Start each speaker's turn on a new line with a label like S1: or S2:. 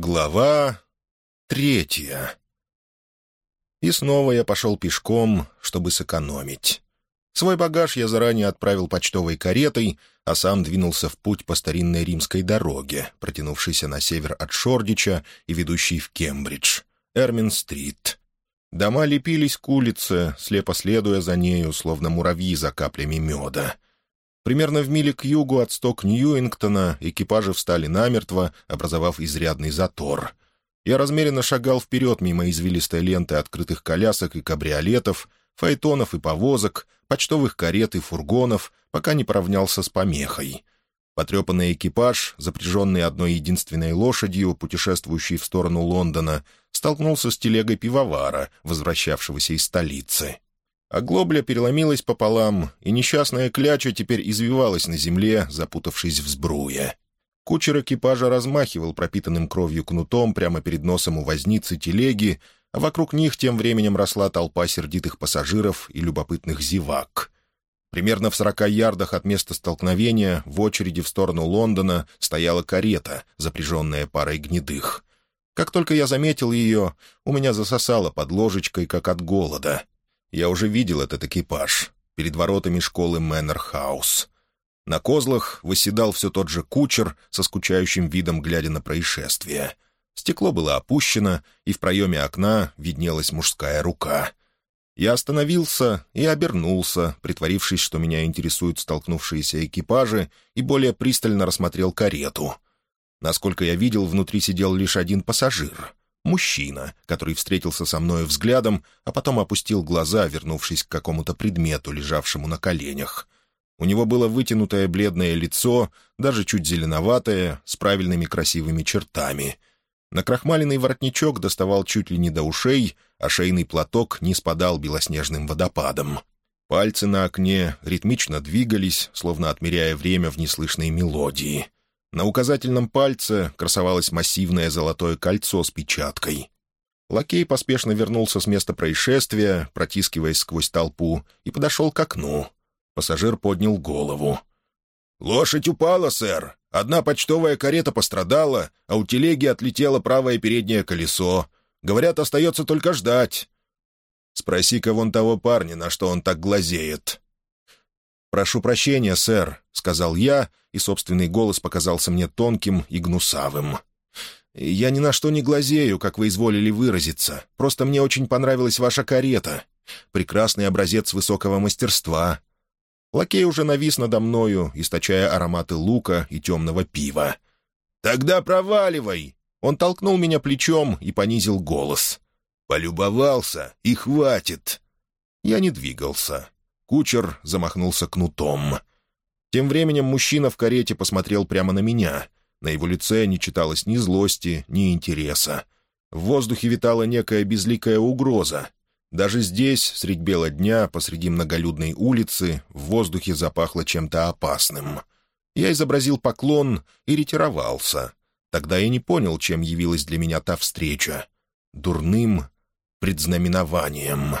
S1: Глава третья. И снова я пошел пешком, чтобы сэкономить. Свой багаж я заранее отправил почтовой каретой, а сам двинулся в путь по старинной римской дороге, протянувшейся на север от Шордича и ведущей в Кембридж, Эрмин-стрит. Дома лепились к улице, слепо следуя за нею, словно муравьи за каплями меда. Примерно в миле к югу от сток Ньюингтона экипажи встали намертво, образовав изрядный затор. Я размеренно шагал вперед мимо извилистой ленты открытых колясок и кабриолетов, фаэтонов и повозок, почтовых карет и фургонов, пока не поравнялся с помехой. Потрепанный экипаж, запряженный одной единственной лошадью, путешествующий в сторону Лондона, столкнулся с телегой пивовара, возвращавшегося из столицы. Оглобля переломилась пополам, и несчастная кляча теперь извивалась на земле, запутавшись в сбруе. Кучер экипажа размахивал пропитанным кровью кнутом прямо перед носом у возницы телеги, а вокруг них тем временем росла толпа сердитых пассажиров и любопытных зевак. Примерно в сорока ярдах от места столкновения в очереди в сторону Лондона стояла карета, запряженная парой гнедых. Как только я заметил ее, у меня засосало под ложечкой, как от голода — я уже видел этот экипаж перед воротами школы Мэннер-хаус. На козлах восседал все тот же кучер со скучающим видом, глядя на происшествие. Стекло было опущено, и в проеме окна виднелась мужская рука. Я остановился и обернулся, притворившись, что меня интересуют столкнувшиеся экипажи, и более пристально рассмотрел карету. Насколько я видел, внутри сидел лишь один пассажир. Мужчина, который встретился со мною взглядом, а потом опустил глаза, вернувшись к какому-то предмету, лежавшему на коленях. У него было вытянутое бледное лицо, даже чуть зеленоватое, с правильными красивыми чертами. Накрахмаленный воротничок доставал чуть ли не до ушей, а шейный платок не спадал белоснежным водопадом. Пальцы на окне ритмично двигались, словно отмеряя время в неслышной мелодии — на указательном пальце красовалось массивное золотое кольцо с печаткой. Лакей поспешно вернулся с места происшествия, протискиваясь сквозь толпу, и подошел к окну. Пассажир поднял голову. «Лошадь упала, сэр. Одна почтовая карета пострадала, а у телеги отлетело правое переднее колесо. Говорят, остается только ждать». «Спроси-ка вон того парня, на что он так глазеет». «Прошу прощения, сэр», — сказал я, и собственный голос показался мне тонким и гнусавым. «Я ни на что не глазею, как вы изволили выразиться. Просто мне очень понравилась ваша карета. Прекрасный образец высокого мастерства». Лакей уже навис надо мною, источая ароматы лука и темного пива. «Тогда проваливай!» Он толкнул меня плечом и понизил голос. «Полюбовался, и хватит!» Я не двигался. Кучер замахнулся кнутом. Тем временем мужчина в карете посмотрел прямо на меня. На его лице не читалось ни злости, ни интереса. В воздухе витала некая безликая угроза. Даже здесь, средь бела дня, посреди многолюдной улицы, в воздухе запахло чем-то опасным. Я изобразил поклон и ретировался. Тогда я не понял, чем явилась для меня та встреча. Дурным предзнаменованием.